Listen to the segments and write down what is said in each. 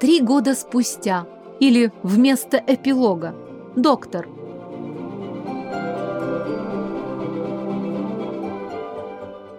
Три года спустя. Или вместо эпилога. Доктор.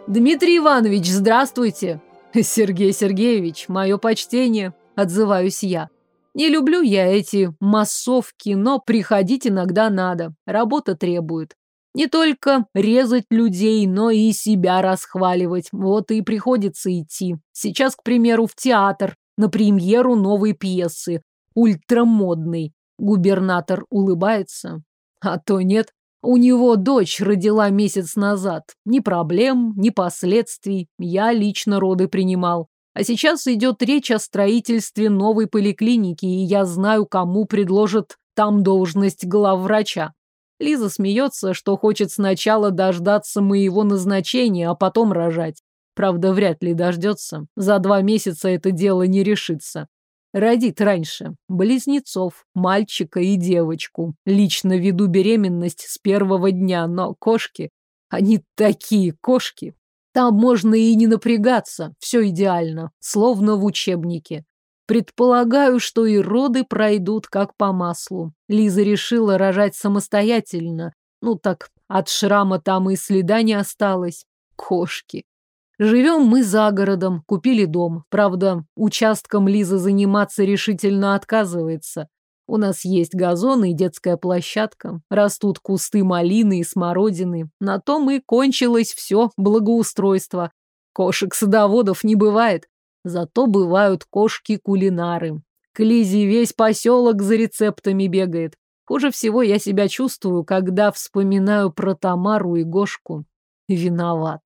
Дмитрий Иванович, здравствуйте. Сергей Сергеевич, мое почтение, отзываюсь я. Не люблю я эти массовки, но приходить иногда надо. Работа требует. Не только резать людей, но и себя расхваливать. Вот и приходится идти. Сейчас, к примеру, в театр на премьеру новой пьесы. Ультрамодный. Губернатор улыбается. А то нет. У него дочь родила месяц назад. Ни проблем, ни последствий. Я лично роды принимал. А сейчас идет речь о строительстве новой поликлиники, и я знаю, кому предложат там должность главврача. Лиза смеется, что хочет сначала дождаться моего назначения, а потом рожать. Правда, вряд ли дождется. За два месяца это дело не решится. Родит раньше. Близнецов, мальчика и девочку. Лично веду беременность с первого дня, но кошки... Они такие кошки. Там можно и не напрягаться. Все идеально. Словно в учебнике. Предполагаю, что и роды пройдут как по маслу. Лиза решила рожать самостоятельно. Ну так, от шрама там и следа не осталось. Кошки. Живем мы за городом, купили дом. Правда, участком Лиза заниматься решительно отказывается. У нас есть газон и детская площадка. Растут кусты малины и смородины. На том и кончилось все благоустройство. Кошек-садоводов не бывает. Зато бывают кошки-кулинары. К Лизе весь поселок за рецептами бегает. Хуже всего я себя чувствую, когда вспоминаю про Тамару и Гошку. Виноват.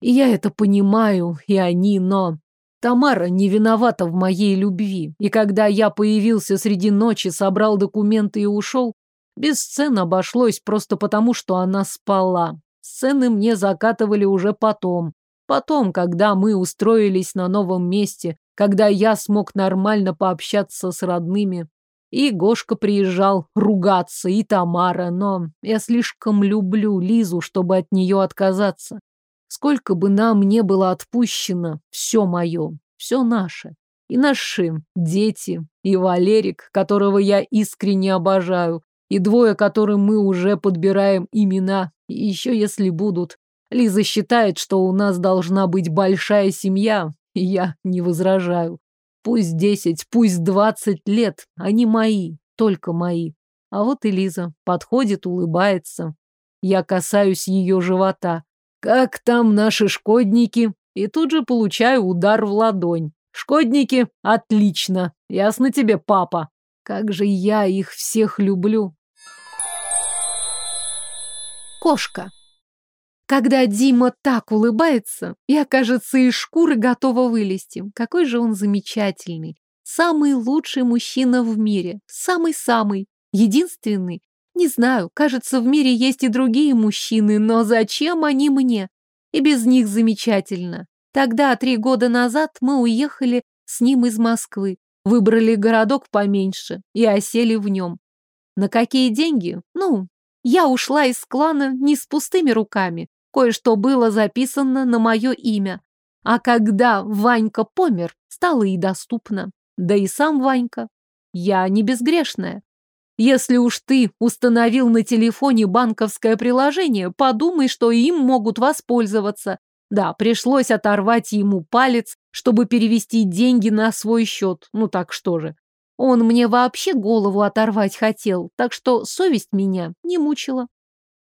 И я это понимаю, и они, но... Тамара не виновата в моей любви. И когда я появился среди ночи, собрал документы и ушел, без сцен обошлось просто потому, что она спала. Сцены мне закатывали уже потом. Потом, когда мы устроились на новом месте, когда я смог нормально пообщаться с родными. И Гошка приезжал ругаться, и Тамара, но я слишком люблю Лизу, чтобы от нее отказаться. Сколько бы нам не было отпущено, все мое, все наше. И наши дети, и Валерик, которого я искренне обожаю, и двое, которым мы уже подбираем имена, и еще если будут. Лиза считает, что у нас должна быть большая семья, и я не возражаю. Пусть десять, пусть двадцать лет, они мои, только мои. А вот и Лиза подходит, улыбается. Я касаюсь ее живота. Как там наши шкодники? И тут же получаю удар в ладонь. Шкодники? Отлично. Ясно тебе, папа. Как же я их всех люблю. Кошка. Когда Дима так улыбается, я, кажется, из шкуры готова вылезти. Какой же он замечательный. Самый лучший мужчина в мире. Самый-самый. Единственный, не знаю, кажется, в мире есть и другие мужчины, но зачем они мне? И без них замечательно. Тогда, три года назад, мы уехали с ним из Москвы, выбрали городок поменьше и осели в нем. На какие деньги? Ну, я ушла из клана не с пустыми руками. Кое-что было записано на мое имя. А когда Ванька помер, стало и доступно. Да и сам Ванька. Я не безгрешная. Если уж ты установил на телефоне банковское приложение, подумай, что им могут воспользоваться. Да, пришлось оторвать ему палец, чтобы перевести деньги на свой счет. Ну так что же. Он мне вообще голову оторвать хотел, так что совесть меня не мучила.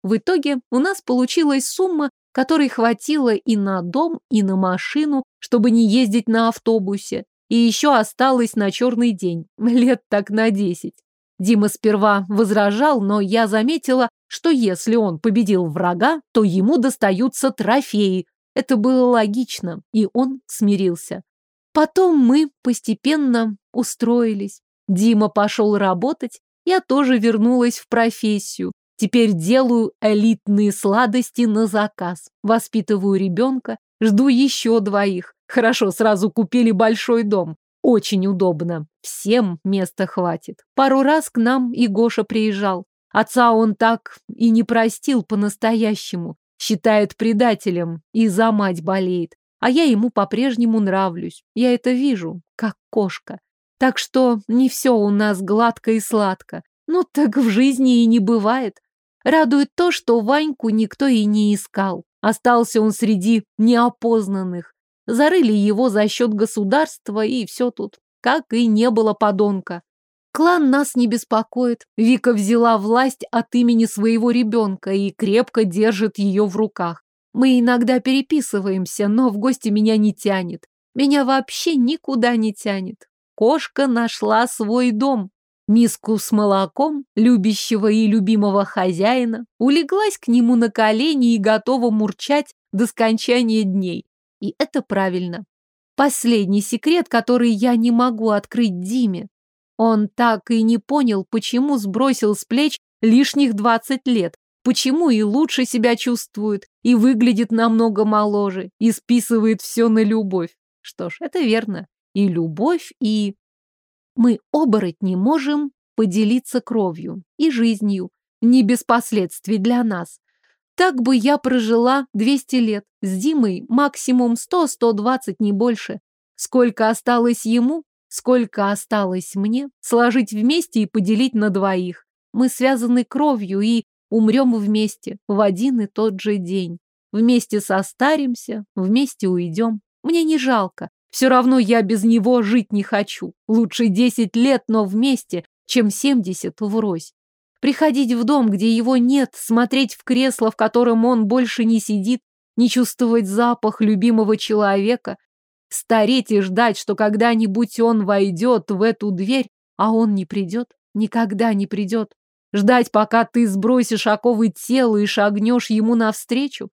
В итоге у нас получилась сумма, которой хватило и на дом, и на машину, чтобы не ездить на автобусе. И еще осталось на черный день, лет так на десять. Дима сперва возражал, но я заметила, что если он победил врага, то ему достаются трофеи. Это было логично, и он смирился. Потом мы постепенно устроились. Дима пошел работать, я тоже вернулась в профессию. Теперь делаю элитные сладости на заказ. Воспитываю ребенка, жду еще двоих. Хорошо, сразу купили большой дом. Очень удобно. Всем места хватит. Пару раз к нам и Гоша приезжал. Отца он так и не простил по-настоящему. Считает предателем и за мать болеет. а я ему по-прежнему нравлюсь. Я это вижу, как кошка. Так что не все у нас гладко и сладко. Ну так в жизни и не бывает. Радует то, что Ваньку никто и не искал. Остался он среди неопознанных. Зарыли его за счет государства, и все тут. Как и не было подонка. Клан нас не беспокоит. Вика взяла власть от имени своего ребенка и крепко держит ее в руках. Мы иногда переписываемся, но в гости меня не тянет. Меня вообще никуда не тянет. Кошка нашла свой дом. Миску с молоком, любящего и любимого хозяина, улеглась к нему на колени и готова мурчать до скончания дней. И это правильно. Последний секрет, который я не могу открыть Диме. Он так и не понял, почему сбросил с плеч лишних 20 лет, почему и лучше себя чувствует, и выглядит намного моложе, и списывает все на любовь. Что ж, это верно. И любовь, и... Мы, оборотни, можем поделиться кровью и жизнью, не без последствий для нас. Так бы я прожила 200 лет, с Димой максимум 100-120, не больше. Сколько осталось ему, сколько осталось мне, сложить вместе и поделить на двоих. Мы связаны кровью и умрем вместе в один и тот же день. Вместе состаримся, вместе уйдем. Мне не жалко. Все равно я без него жить не хочу. Лучше 10 лет, но вместе, чем 70 врозь. Приходить в дом, где его нет, смотреть в кресло, в котором он больше не сидит, не чувствовать запах любимого человека, стареть и ждать, что когда-нибудь он войдет в эту дверь, а он не придет, никогда не придет. Ждать, пока ты сбросишь оковы тела и шагнешь ему навстречу?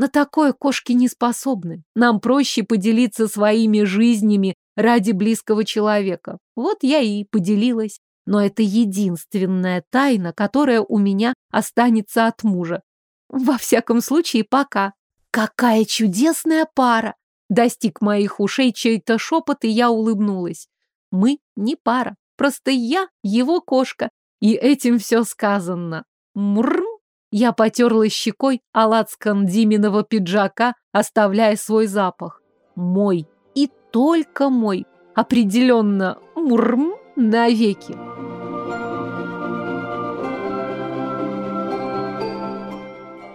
На такое кошки не способны. Нам проще поделиться своими жизнями ради близкого человека. Вот я и поделилась. Но это единственная тайна, которая у меня останется от мужа. Во всяком случае, пока. Какая чудесная пара! Достиг моих ушей чей-то шепот, и я улыбнулась. Мы не пара. Просто я его кошка, и этим все сказано. Мрм! Я потерла щекой алацкан Диминого пиджака, оставляя свой запах. Мой. И только мой. Определенно, мурм, навеки.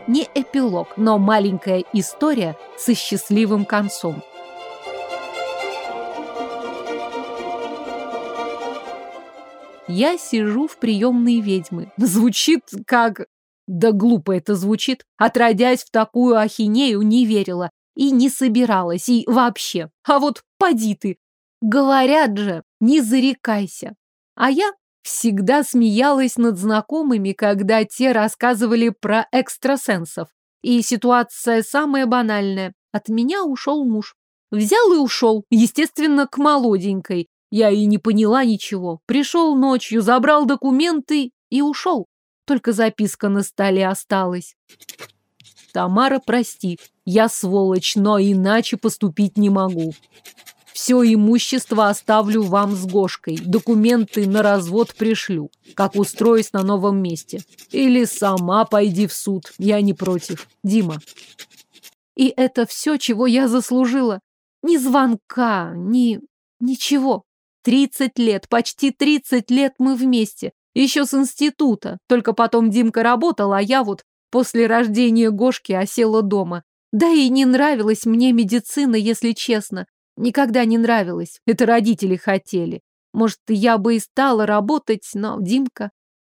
Не эпилог, но маленькая история со счастливым концом. Я сижу в приемной ведьмы. Звучит как... Да глупо это звучит. Отродясь в такую ахинею, не верила. И не собиралась, и вообще. А вот поди ты. Говорят же, не зарекайся. А я всегда смеялась над знакомыми, когда те рассказывали про экстрасенсов. И ситуация самая банальная. От меня ушел муж. Взял и ушел, естественно, к молоденькой. Я и не поняла ничего. Пришел ночью, забрал документы и ушел. Только записка на столе осталась. Тамара, прости, я сволочь, но иначе поступить не могу. Все имущество оставлю вам с Гошкой. Документы на развод пришлю, как устроюсь на новом месте. Или сама пойди в суд, я не против. Дима. И это все, чего я заслужила. Ни звонка, ни... ничего. Тридцать лет, почти тридцать лет мы вместе. Еще с института. Только потом Димка работал, а я вот после рождения Гошки осела дома. Да и не нравилась мне медицина, если честно. Никогда не нравилась. Это родители хотели. Может, я бы и стала работать, но Димка...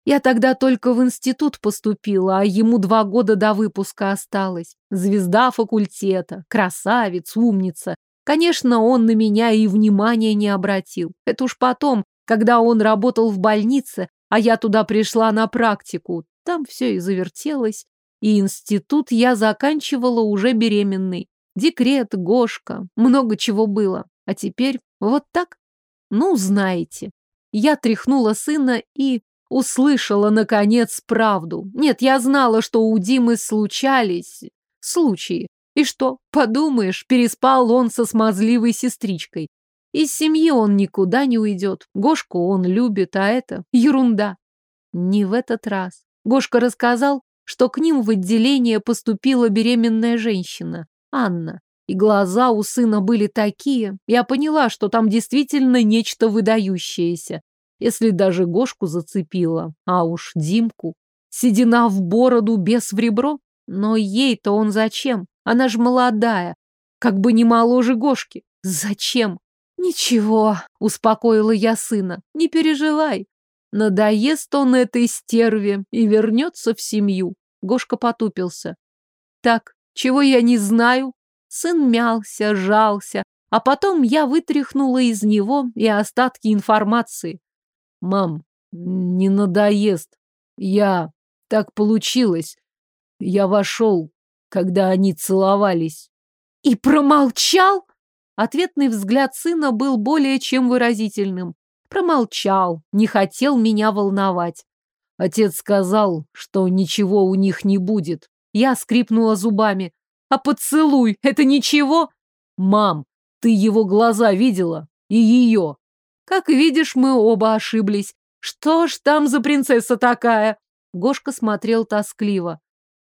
Я тогда только в институт поступила, а ему два года до выпуска осталось. Звезда факультета, красавец, умница. Конечно, он на меня и внимания не обратил. Это уж потом, когда он работал в больнице, а я туда пришла на практику. Там все и завертелось. И институт я заканчивала уже беременной. Декрет, Гошка, много чего было. А теперь вот так? Ну, знаете. Я тряхнула сына и услышала, наконец, правду. Нет, я знала, что у Димы случались случаи. И что, подумаешь, переспал он со смазливой сестричкой. Из семьи он никуда не уйдет. Гошку он любит, а это ерунда. Не в этот раз. Гошка рассказал, что к ним в отделение поступила беременная женщина, Анна. И глаза у сына были такие. Я поняла, что там действительно нечто выдающееся. Если даже Гошку зацепила, а уж Димку. Седина в бороду, без в ребро. Но ей-то он зачем? Она ж молодая. Как бы не моложе Гошки. Зачем? Ничего, успокоила я сына. Не переживай. Надоест он этой стерве и вернется в семью. Гошка потупился. Так, чего я не знаю? Сын мялся, жался, а потом я вытряхнула из него и остатки информации. Мам, не надоест. Я... Так получилось. Я вошел, когда они целовались. И промолчал? Ответный взгляд сына был более чем выразительным. Промолчал, не хотел меня волновать. Отец сказал, что ничего у них не будет. Я скрипнула зубами. А поцелуй — это ничего? Мам, ты его глаза видела? И ее. Как видишь, мы оба ошиблись. Что ж там за принцесса такая? Гошка смотрел тоскливо.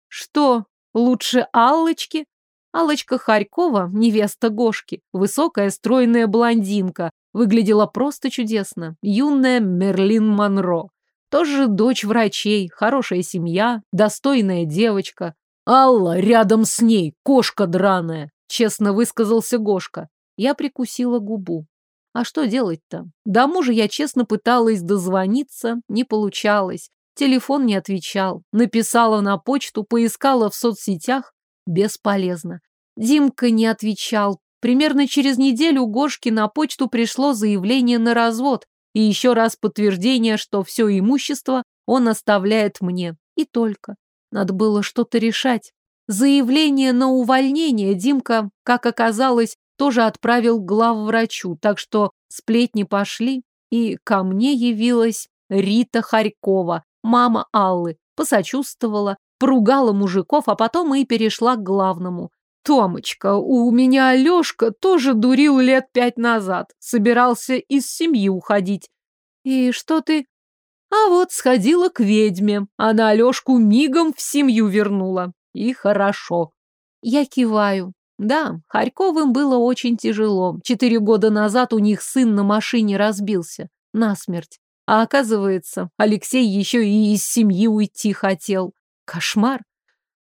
Что, лучше Аллочки? Аллочка Харькова, невеста Гошки, высокая стройная блондинка, выглядела просто чудесно. Юная Мерлин Монро. Тоже дочь врачей, хорошая семья, достойная девочка. Алла рядом с ней, кошка драная, честно высказался Гошка. Я прикусила губу. А что делать-то? До мужа я честно пыталась дозвониться, не получалось. Телефон не отвечал. Написала на почту, поискала в соцсетях. Бесполезно. Димка не отвечал. Примерно через неделю Гошке на почту пришло заявление на развод и еще раз подтверждение, что все имущество он оставляет мне. И только. Надо было что-то решать. Заявление на увольнение Димка, как оказалось, тоже отправил главврачу, так что сплетни пошли, и ко мне явилась Рита Харькова, Мама Аллы посочувствовала, поругала мужиков, а потом и перешла к главному. Томочка, у меня Алешка тоже дурил лет пять назад. Собирался из семьи уходить. И что ты? А вот сходила к ведьме. Она Алешку мигом в семью вернула. И хорошо. Я киваю. Да, Харьковым было очень тяжело. Четыре года назад у них сын на машине разбился. Насмерть. А оказывается, Алексей еще и из семьи уйти хотел. Кошмар.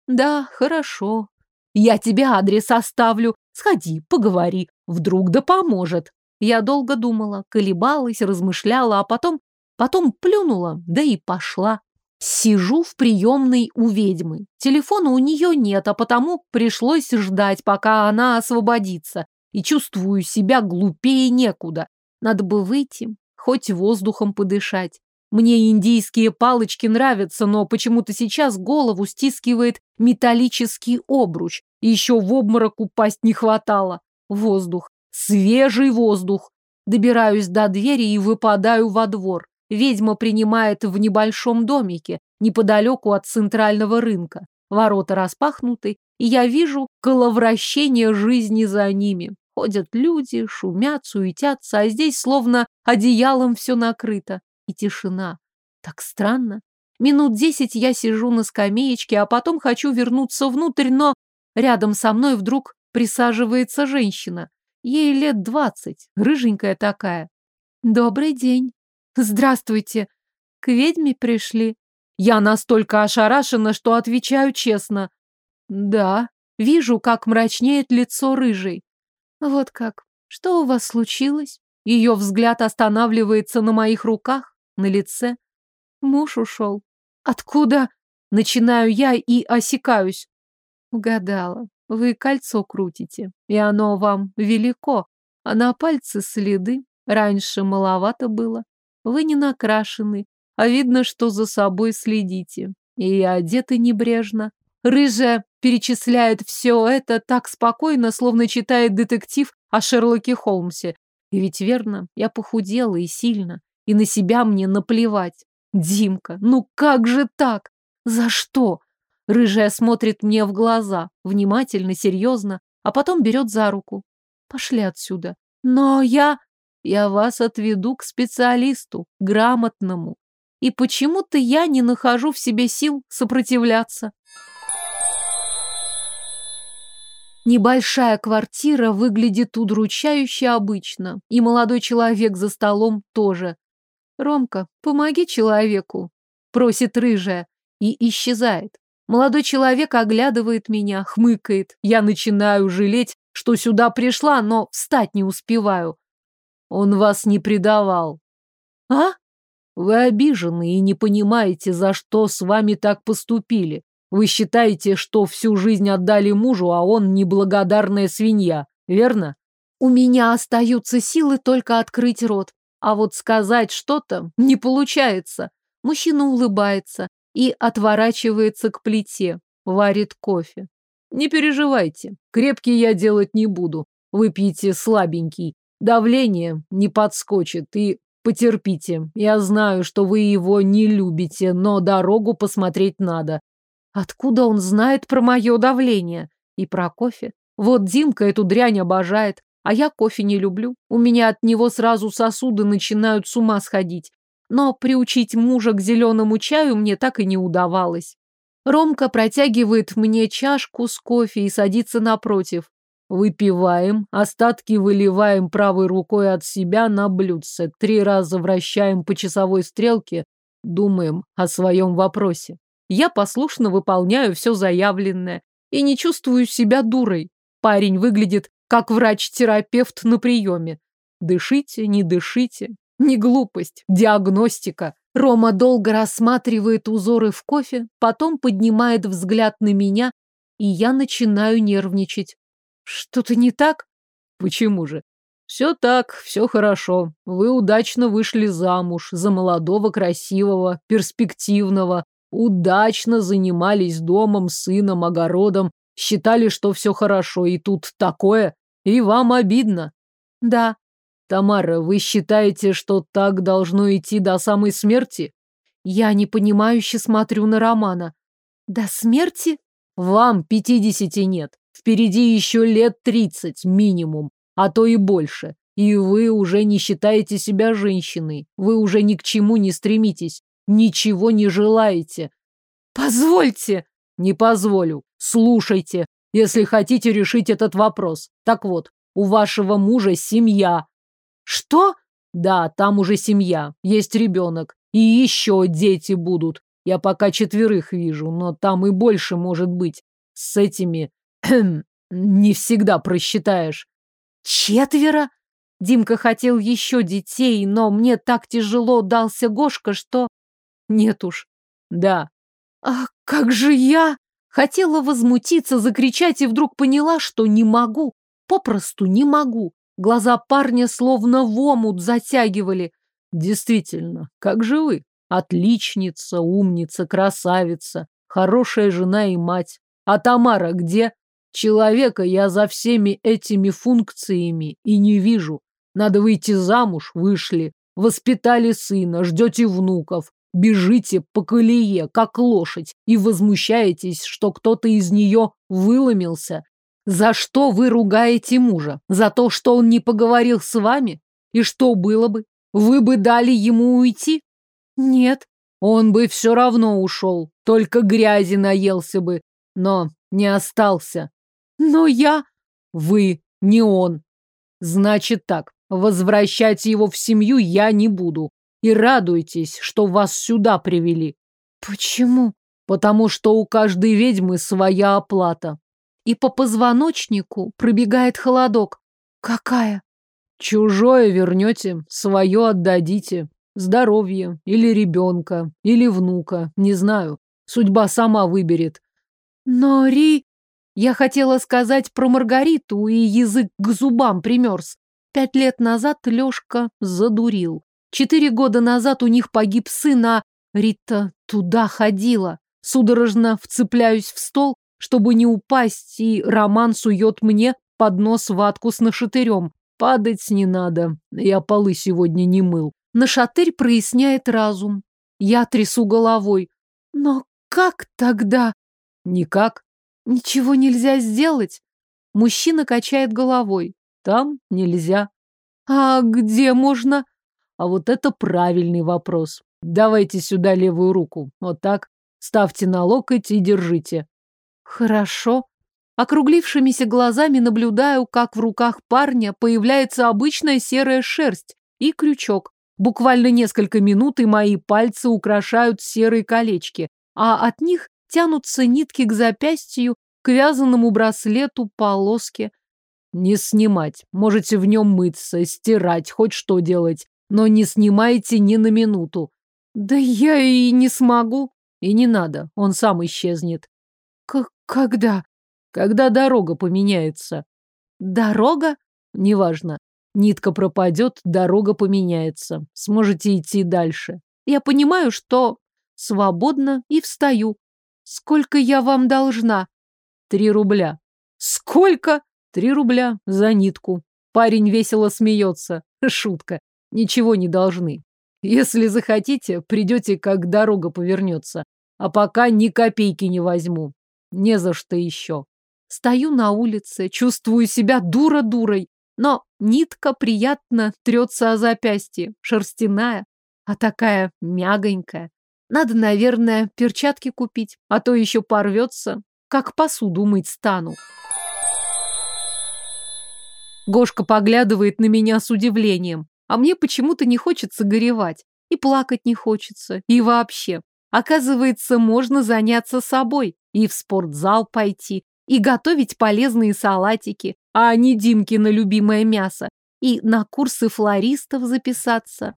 Да, хорошо. Я тебе адрес оставлю. Сходи, поговори. Вдруг да поможет. Я долго думала, колебалась, размышляла, а потом... Потом плюнула, да и пошла. Сижу в приемной у ведьмы. Телефона у нее нет, а потому пришлось ждать, пока она освободится. И чувствую себя глупее некуда. Надо бы выйти, хоть воздухом подышать. Мне индийские палочки нравятся, но почему-то сейчас голову стискивает металлический обруч. Еще в обморок упасть не хватало. Воздух. Свежий воздух. Добираюсь до двери и выпадаю во двор. Ведьма принимает в небольшом домике, неподалеку от центрального рынка. Ворота распахнуты, и я вижу коловращение жизни за ними. Ходят люди, шумят, суетятся, а здесь словно одеялом все накрыто. И тишина. Так странно. Минут десять я сижу на скамеечке, а потом хочу вернуться внутрь, но рядом со мной вдруг присаживается женщина. Ей лет двадцать, рыженькая такая. Добрый день. Здравствуйте. К ведьме пришли. Я настолько ошарашена, что отвечаю честно. Да. Вижу, как мрачнеет лицо рыжей. Вот как. Что у вас случилось? Ее взгляд останавливается на моих руках, на лице. Муж ушел. Откуда? Начинаю я и осекаюсь. Угадала. Вы кольцо крутите, и оно вам велико, а на пальце следы. Раньше маловато было. Вы не накрашены, а видно, что за собой следите. И одеты небрежно. Рыжая перечисляет все это так спокойно, словно читает детектив о Шерлоке Холмсе. И ведь верно, я похудела и сильно, и на себя мне наплевать. Димка, ну как же так? За что? Рыжая смотрит мне в глаза, внимательно, серьезно, а потом берет за руку. Пошли отсюда. Но я... Я вас отведу к специалисту, грамотному. И почему-то я не нахожу в себе сил сопротивляться. Небольшая квартира выглядит удручающе обычно, и молодой человек за столом тоже. «Ромка, помоги человеку», — просит рыжая и исчезает. Молодой человек оглядывает меня, хмыкает. Я начинаю жалеть, что сюда пришла, но встать не успеваю. Он вас не предавал. А? Вы обижены и не понимаете, за что с вами так поступили. Вы считаете, что всю жизнь отдали мужу, а он неблагодарная свинья, верно? У меня остаются силы только открыть рот. А вот сказать что-то не получается. Мужчина улыбается и отворачивается к плите, варит кофе. Не переживайте, крепкий я делать не буду. Выпейте слабенький. Давление не подскочит и потерпите. Я знаю, что вы его не любите, но дорогу посмотреть надо. Откуда он знает про мое давление? И про кофе? Вот Димка эту дрянь обожает, а я кофе не люблю. У меня от него сразу сосуды начинают с ума сходить. Но приучить мужа к зеленому чаю мне так и не удавалось. Ромка протягивает мне чашку с кофе и садится напротив. Выпиваем, остатки выливаем правой рукой от себя на блюдце, три раза вращаем по часовой стрелке, думаем о своем вопросе. Я послушно выполняю все заявленное и не чувствую себя дурой. Парень выглядит как врач-терапевт на приеме. Дышите, не дышите. Не глупость, диагностика. Рома долго рассматривает узоры в кофе, потом поднимает взгляд на меня, и я начинаю нервничать. Что-то не так? Почему же? Все так, все хорошо. Вы удачно вышли замуж за молодого, красивого, перспективного, удачно занимались домом, сыном, огородом, считали, что все хорошо, и тут такое, и вам обидно. Да. Тамара, вы считаете, что так должно идти до самой смерти? Я непонимающе смотрю на Романа. До смерти? Вам пятидесяти нет. Впереди еще лет тридцать минимум, а то и больше. И вы уже не считаете себя женщиной. Вы уже ни к чему не стремитесь ничего не желаете. Позвольте. Не позволю. Слушайте, если хотите решить этот вопрос. Так вот, у вашего мужа семья. Что? Да, там уже семья. Есть ребенок. И еще дети будут. Я пока четверых вижу, но там и больше может быть. С этими не всегда просчитаешь. Четверо? Димка хотел еще детей, но мне так тяжело дался Гошка, что... Нет уж. Да. А как же я? Хотела возмутиться, закричать и вдруг поняла, что не могу. Попросту не могу. Глаза парня словно в омут затягивали. Действительно, как же вы? Отличница, умница, красавица, хорошая жена и мать. А Тамара где? Человека я за всеми этими функциями и не вижу. Надо выйти замуж, вышли. Воспитали сына, ждете внуков бежите по колее, как лошадь, и возмущаетесь, что кто-то из нее выломился. За что вы ругаете мужа? За то, что он не поговорил с вами? И что было бы? Вы бы дали ему уйти? Нет. Он бы все равно ушел, только грязи наелся бы, но не остался. Но я... Вы, не он. Значит так, возвращать его в семью я не буду. И радуйтесь, что вас сюда привели. Почему? Потому что у каждой ведьмы своя оплата. И по позвоночнику пробегает холодок. Какая? Чужое вернете, свое отдадите. Здоровье, или ребенка, или внука, не знаю. Судьба сама выберет. Но Ри... Я хотела сказать про Маргариту, и язык к зубам примерз. Пять лет назад Лёшка задурил. Четыре года назад у них погиб сын, а Рита туда ходила. Судорожно вцепляюсь в стол, чтобы не упасть, и Роман сует мне под нос ватку с нашатырем. Падать не надо, я полы сегодня не мыл. Нашатырь проясняет разум. Я трясу головой. Но как тогда? Никак. Ничего нельзя сделать. Мужчина качает головой. Там нельзя. А где можно? А вот это правильный вопрос. Давайте сюда левую руку. Вот так. Ставьте на локоть и держите. Хорошо. Округлившимися глазами наблюдаю, как в руках парня появляется обычная серая шерсть и крючок. Буквально несколько минут, и мои пальцы украшают серые колечки, а от них тянутся нитки к запястью, к вязаному браслету, полоске. Не снимать. Можете в нем мыться, стирать, хоть что делать. Но не снимайте ни на минуту. Да я и не смогу. И не надо, он сам исчезнет. К когда? Когда дорога поменяется. Дорога? Неважно. Нитка пропадет, дорога поменяется. Сможете идти дальше. Я понимаю, что свободно и встаю. Сколько я вам должна? Три рубля. Сколько? Три рубля за нитку. Парень весело смеется. Шутка. Ничего не должны. Если захотите, придете, как дорога повернется. А пока ни копейки не возьму. Не за что еще. Стою на улице, чувствую себя дура-дурой. Но нитка приятно трется о запястье, шерстяная, а такая мягонькая. Надо, наверное, перчатки купить, а то еще порвется, как посуду мыть стану. Гошка поглядывает на меня с удивлением, а мне почему-то не хочется горевать, и плакать не хочется, и вообще. Оказывается, можно заняться собой, и в спортзал пойти, и готовить полезные салатики, а не Димкино любимое мясо, и на курсы флористов записаться.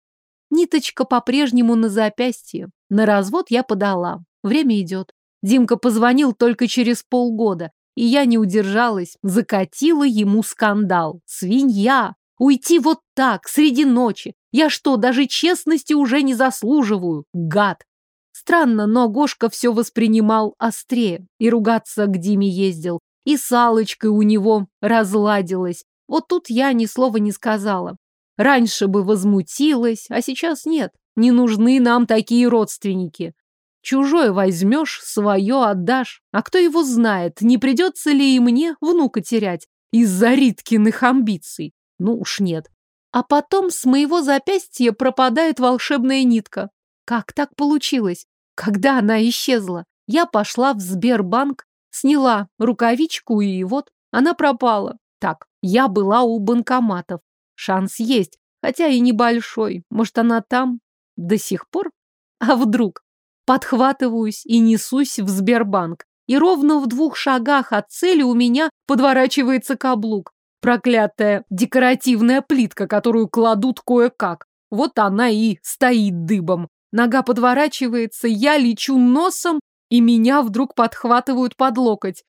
Ниточка по-прежнему на запястье. На развод я подала. Время идет. Димка позвонил только через полгода, и я не удержалась, закатила ему скандал. Свинья! Уйти вот так, среди ночи. Я что, даже честности уже не заслуживаю? Гад! Странно, но Гошка все воспринимал острее. И ругаться к Диме ездил. И с Аллочкой у него разладилась. Вот тут я ни слова не сказала. Раньше бы возмутилась, а сейчас нет. Не нужны нам такие родственники. Чужое возьмешь, свое отдашь. А кто его знает, не придется ли и мне внука терять из-за Риткиных амбиций? Ну уж нет. А потом с моего запястья пропадает волшебная нитка. Как так получилось? Когда она исчезла? Я пошла в Сбербанк, сняла рукавичку, и вот она пропала. Так, я была у банкоматов. Шанс есть, хотя и небольшой. Может, она там до сих пор? А вдруг? Подхватываюсь и несусь в Сбербанк. И ровно в двух шагах от цели у меня подворачивается каблук. Проклятая декоративная плитка, которую кладут кое-как. Вот она и стоит дыбом. Нога подворачивается, я лечу носом, и меня вдруг подхватывают под локоть.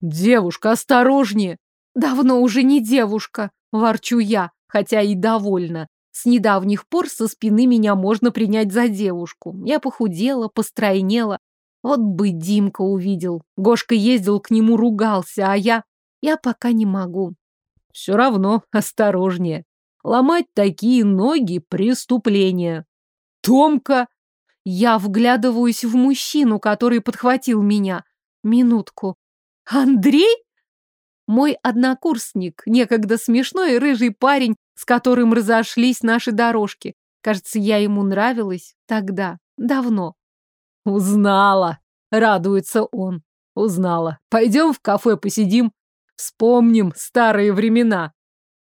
«Девушка, осторожнее!» «Давно уже не девушка», – ворчу я, хотя и довольна. С недавних пор со спины меня можно принять за девушку. Я похудела, постройнела. Вот бы Димка увидел. Гошка ездил к нему, ругался, а я... Я пока не могу. Все равно осторожнее. Ломать такие ноги – преступление. Томка! Я вглядываюсь в мужчину, который подхватил меня. Минутку. Андрей? Мой однокурсник, некогда смешной рыжий парень, с которым разошлись наши дорожки. Кажется, я ему нравилась тогда, давно. Узнала, радуется он. Узнала. Пойдем в кафе посидим, вспомним старые времена.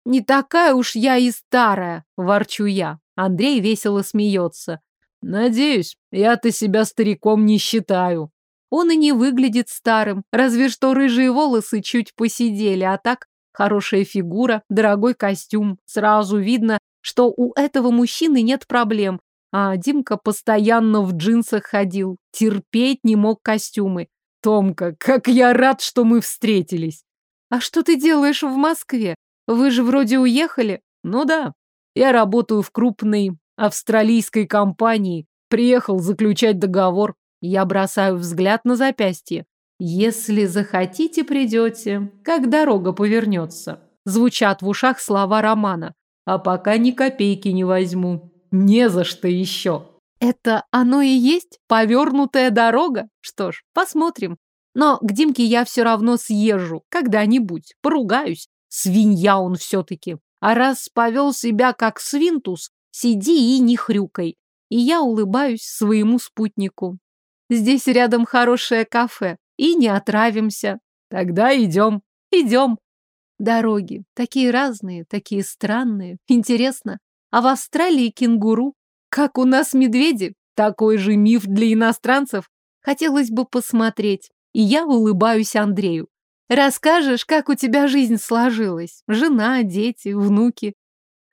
Не такая уж я и старая, ворчу я. Андрей весело смеется. Надеюсь, я-то себя стариком не считаю. Он и не выглядит старым, разве что рыжие волосы чуть посидели, а так хорошая фигура, дорогой костюм. Сразу видно, что у этого мужчины нет проблем. А Димка постоянно в джинсах ходил, терпеть не мог костюмы. Томка, как я рад, что мы встретились. А что ты делаешь в Москве? Вы же вроде уехали? Ну да, я работаю в крупной австралийской компании. Приехал заключать договор. Я бросаю взгляд на запястье. Если захотите, придете, как дорога повернется. Звучат в ушах слова Романа. А пока ни копейки не возьму. Не за что еще. Это оно и есть повернутая дорога? Что ж, посмотрим. Но к Димке я все равно съезжу. Когда-нибудь. Поругаюсь. Свинья он все-таки. А раз повел себя как свинтус, сиди и не хрюкай. И я улыбаюсь своему спутнику. Здесь рядом хорошее кафе, и не отравимся. Тогда идем. Идем. Дороги. Такие разные, такие странные. Интересно. А в Австралии кенгуру? Как у нас медведи? Такой же миф для иностранцев. Хотелось бы посмотреть. И я улыбаюсь Андрею. Расскажешь, как у тебя жизнь сложилась? Жена, дети, внуки.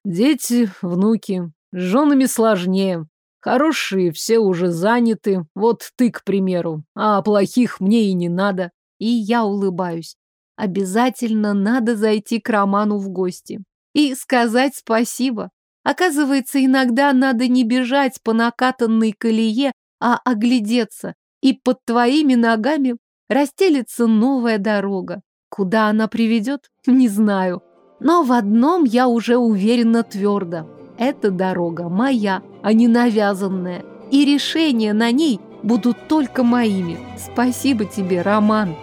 Дети, внуки. С женами сложнее. Хорошие все уже заняты. Вот ты, к примеру. А плохих мне и не надо. И я улыбаюсь. Обязательно надо зайти к Роману в гости. И сказать спасибо. Оказывается, иногда надо не бежать по накатанной колее, а оглядеться. И под твоими ногами расстелится новая дорога. Куда она приведет, не знаю. Но в одном я уже уверена твердо. Эта дорога моя, а не навязанная. И решения на ней будут только моими. Спасибо тебе, Роман.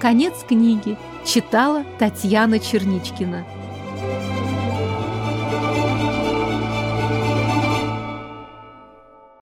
Конец книги. Читала Татьяна Черничкина.